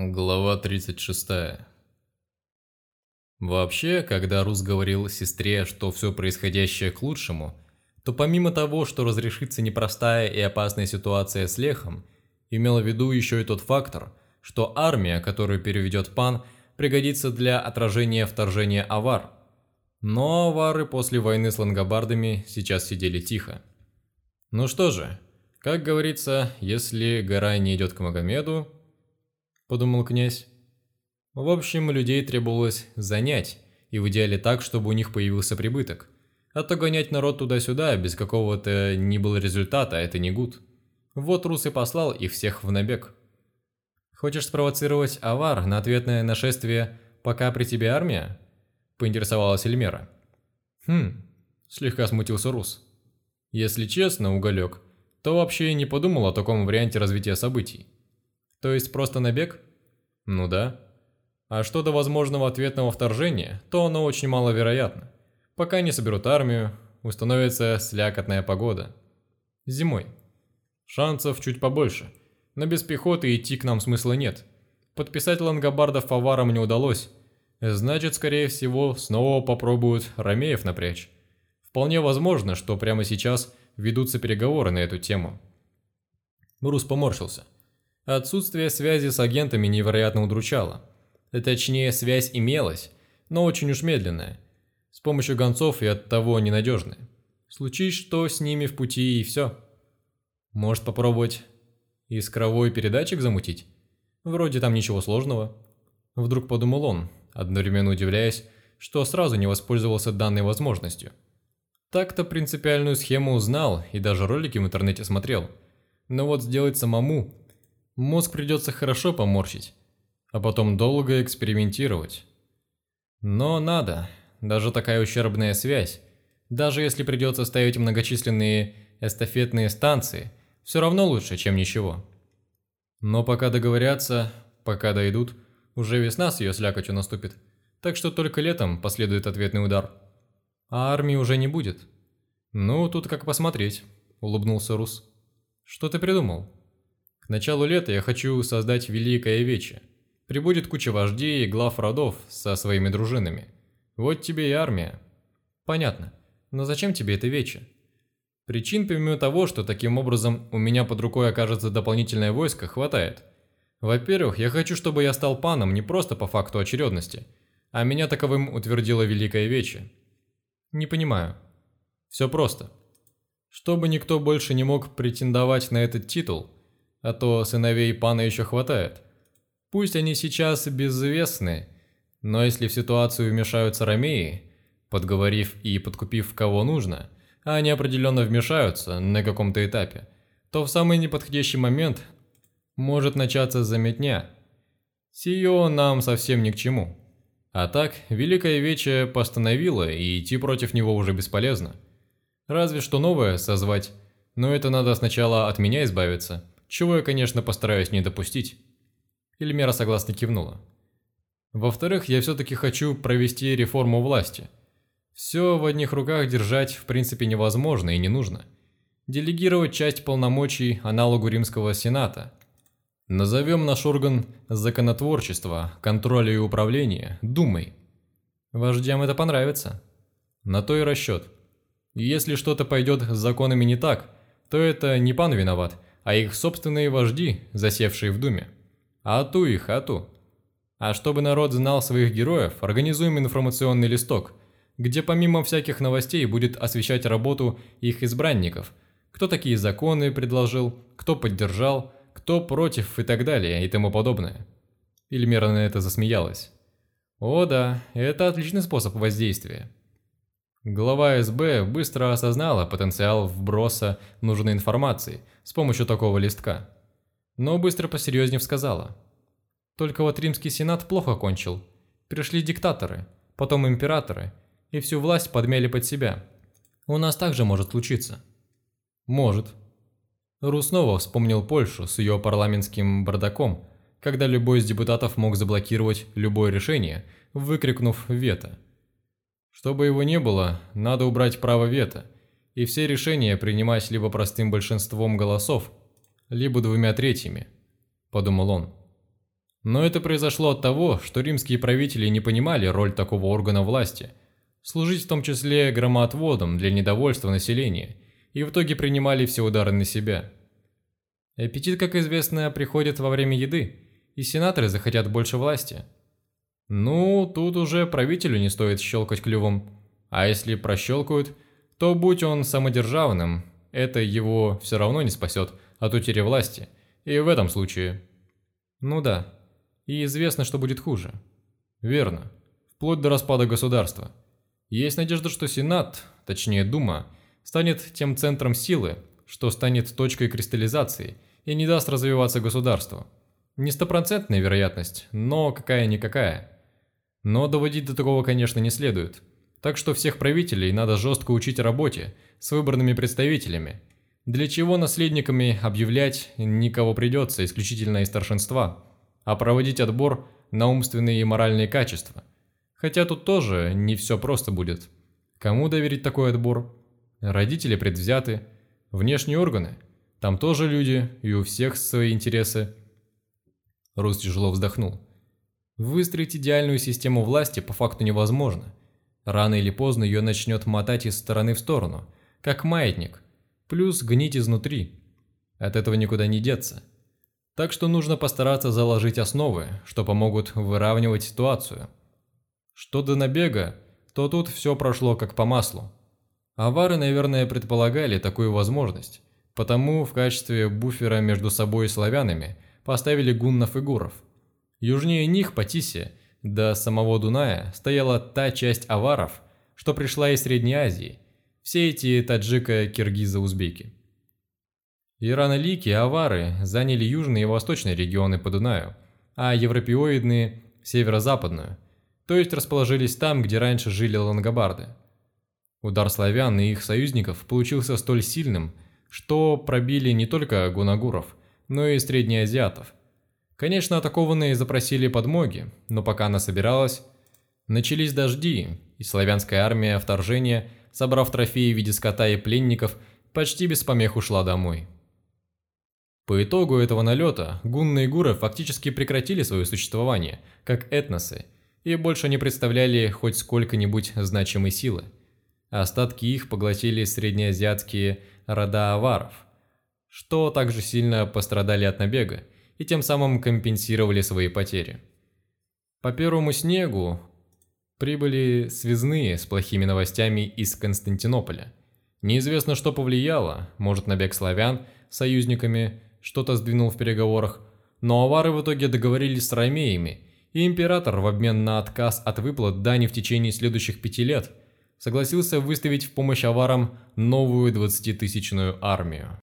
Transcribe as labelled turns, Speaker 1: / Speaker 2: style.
Speaker 1: Глава 36. Вообще, когда Рус говорил сестре, что все происходящее к лучшему, то помимо того, что разрешится непростая и опасная ситуация с Лехом, имел в виду еще и тот фактор, что армия, которую переведет пан, пригодится для отражения вторжения авар. Но авары после войны с лангобардами сейчас сидели тихо. Ну что же, как говорится, если гора не идет к Магомеду, подумал князь. В общем, людей требовалось занять, и в идеале так, чтобы у них появился прибыток. А то гонять народ туда-сюда без какого-то ни было результата, это не гуд. Вот Рус и послал их всех в набег. «Хочешь спровоцировать авар на ответное нашествие, пока при тебе армия?» – поинтересовалась Эльмера. «Хм», – слегка смутился Рус. «Если честно, Уголек, то вообще не подумал о таком варианте развития событий. То есть просто набег? Ну да. А что до возможного ответного вторжения, то оно очень маловероятно. Пока не соберут армию, установится слякотная погода. Зимой. Шансов чуть побольше, но без пехоты идти к нам смысла нет. Подписать лангобардов аварам не удалось. Значит, скорее всего, снова попробуют ромеев напрячь. Вполне возможно, что прямо сейчас ведутся переговоры на эту тему. Брус поморщился. Отсутствие связи с агентами невероятно удручало. Точнее, связь имелась, но очень уж медленная. С помощью гонцов и от того ненадежная. Случись что с ними в пути и все. Может попробовать искровой передатчик замутить? Вроде там ничего сложного. Вдруг подумал он, одновременно удивляясь, что сразу не воспользовался данной возможностью. Так-то принципиальную схему узнал и даже ролики в интернете смотрел. Но вот сделать самому Мозг придется хорошо поморщить, а потом долго экспериментировать. Но надо, даже такая ущербная связь, даже если придется ставить многочисленные эстафетные станции, все равно лучше, чем ничего. Но пока договорятся, пока дойдут, уже весна с ее слякотью наступит, так что только летом последует ответный удар. А армии уже не будет. Ну, тут как посмотреть, улыбнулся Рус. Что ты придумал? К началу лета я хочу создать Великое Вече. Прибудет куча вождей и глав родов со своими дружинами. Вот тебе и армия. Понятно. Но зачем тебе это Вече? Причин, помимо того, что таким образом у меня под рукой окажется дополнительное войско, хватает. Во-первых, я хочу, чтобы я стал паном не просто по факту очередности, а меня таковым утвердила Великое Вече. Не понимаю. Все просто. Чтобы никто больше не мог претендовать на этот титул – а то сыновей пана еще хватает. Пусть они сейчас безвестны, но если в ситуацию вмешаются ромеи, подговорив и подкупив кого нужно, а они определенно вмешаются на каком-то этапе, то в самый неподходящий момент может начаться заметня. Сие нам совсем ни к чему. А так, Великая Вече постановила, и идти против него уже бесполезно. Разве что новое созвать, но это надо сначала от меня избавиться чего я, конечно, постараюсь не допустить. Эльмера согласно кивнула. Во-вторых, я все-таки хочу провести реформу власти. Все в одних руках держать в принципе невозможно и не нужно. Делегировать часть полномочий аналогу римского сената. Назовем наш орган законотворчества, контроля и управления Думой. Вождям это понравится. На то и расчет. Если что-то пойдет с законами не так, то это не пан виноват – а их собственные вожди, засевшие в Думе. Ату их, ату. А чтобы народ знал своих героев, организуем информационный листок, где помимо всяких новостей будет освещать работу их избранников, кто такие законы предложил, кто поддержал, кто против и так далее и тому подобное. Ильмера на это засмеялась. О да, это отличный способ воздействия. Глава СБ быстро осознала потенциал вброса нужной информации с помощью такого листка. Но быстро посерьезнее сказала. Только вот римский сенат плохо кончил. Пришли диктаторы, потом императоры, и всю власть подмяли под себя. У нас также может случиться. Может. Ру снова вспомнил Польшу с ее парламентским бардаком, когда любой из депутатов мог заблокировать любое решение, выкрикнув «вето». Чтобы его не было, надо убрать право вето, и все решения принимать либо простым большинством голосов, либо двумя третьими, подумал он. Но это произошло от того, что римские правители не понимали роль такого органа власти, служить в том числе громоотводом для недовольства населения, и в итоге принимали все удары на себя. Аппетит, как известно, приходит во время еды, и сенаторы захотят больше власти. Ну, тут уже правителю не стоит щелкать клювом, а если прощелкают, то будь он самодержавным, это его все равно не спасет от утери власти, и в этом случае... Ну да, и известно, что будет хуже. Верно, вплоть до распада государства. Есть надежда, что Сенат, точнее Дума, станет тем центром силы, что станет точкой кристаллизации и не даст развиваться государству. Не стопроцентная вероятность, но какая-никакая. Но доводить до такого, конечно, не следует. Так что всех правителей надо жестко учить работе с выбранными представителями, для чего наследниками объявлять никого придется исключительно из старшинства, а проводить отбор на умственные и моральные качества. Хотя тут тоже не все просто будет. Кому доверить такой отбор? Родители предвзяты, внешние органы. Там тоже люди, и у всех свои интересы. Рус тяжело вздохнул. Выстроить идеальную систему власти по факту невозможно. Рано или поздно ее начнет мотать из стороны в сторону, как маятник, плюс гнить изнутри. От этого никуда не деться. Так что нужно постараться заложить основы, что помогут выравнивать ситуацию. Что до набега, то тут все прошло как по маслу. Авары, наверное, предполагали такую возможность, потому в качестве буфера между собой и славянами поставили гуннов и гуров. Южнее них, по Тисе, до самого Дуная, стояла та часть аваров, что пришла из Средней Азии, все эти таджика-киргизы-узбеки. Ирано-лики авары заняли южные и восточные регионы по Дунаю, а европеоидные – северо-западную, то есть расположились там, где раньше жили лангобарды – Удар славян и их союзников получился столь сильным, что пробили не только гунагуров, но и среднеазиатов. Конечно, атакованные запросили подмоги, но пока она собиралась, начались дожди, и славянская армия вторжения, собрав трофеи в виде скота и пленников, почти без помех ушла домой. По итогу этого налета гунны и гуры фактически прекратили свое существование, как этносы, и больше не представляли хоть сколько-нибудь значимой силы. Остатки их поглотили среднеазиатские рода аваров, что также сильно пострадали от набега и тем самым компенсировали свои потери. По первому снегу прибыли связные с плохими новостями из Константинополя. Неизвестно, что повлияло, может набег славян союзниками что-то сдвинул в переговорах, но авары в итоге договорились с ромеями, и император в обмен на отказ от выплат дани в течение следующих пяти лет – согласился выставить в помощь аварам новую 20-тысячную армию.